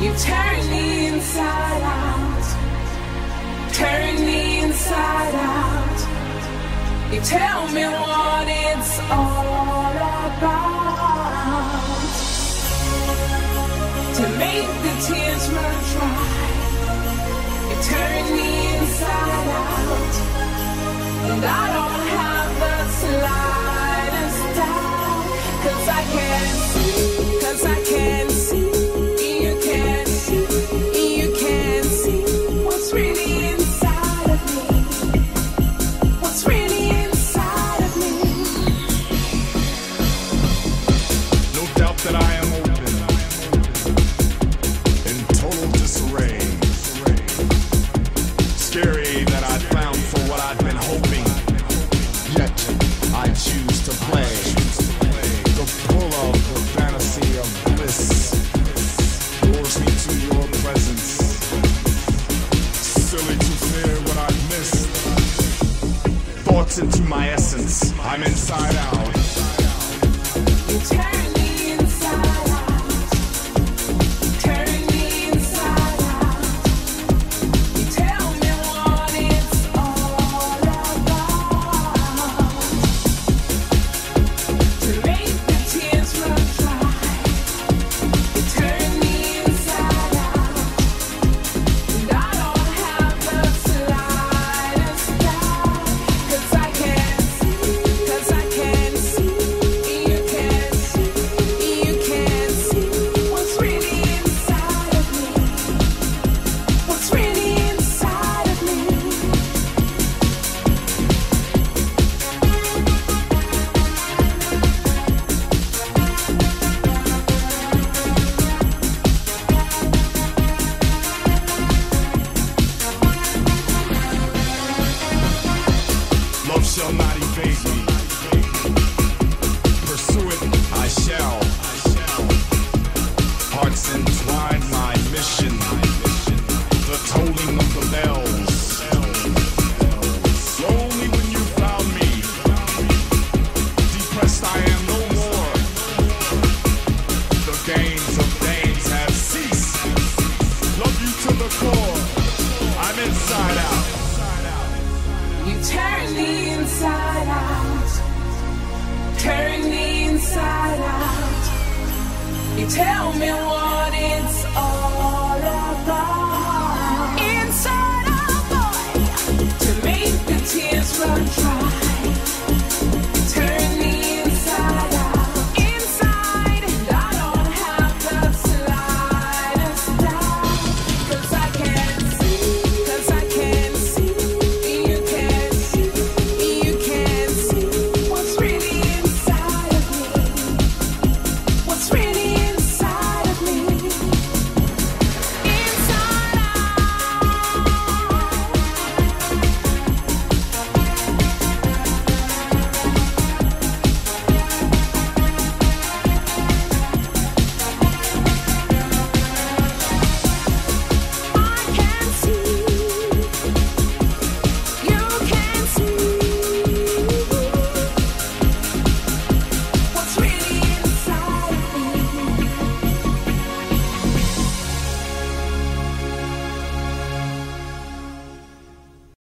You turn me inside out. Turn me inside out. You tell me what it's all about. To make the tears run dry. You turn me inside out. And I don't have choose to play. The pull of the fantasy of bliss lures me to your presence. Silly to fear what I miss. Thoughts into my essence. I'm inside out. hearts my mission, the tolling of the bells. Lonely when you found me, depressed I am no more. The games of dames have ceased. Love you to the core. I'm inside out. You turn inside out. Turn me inside tell me why.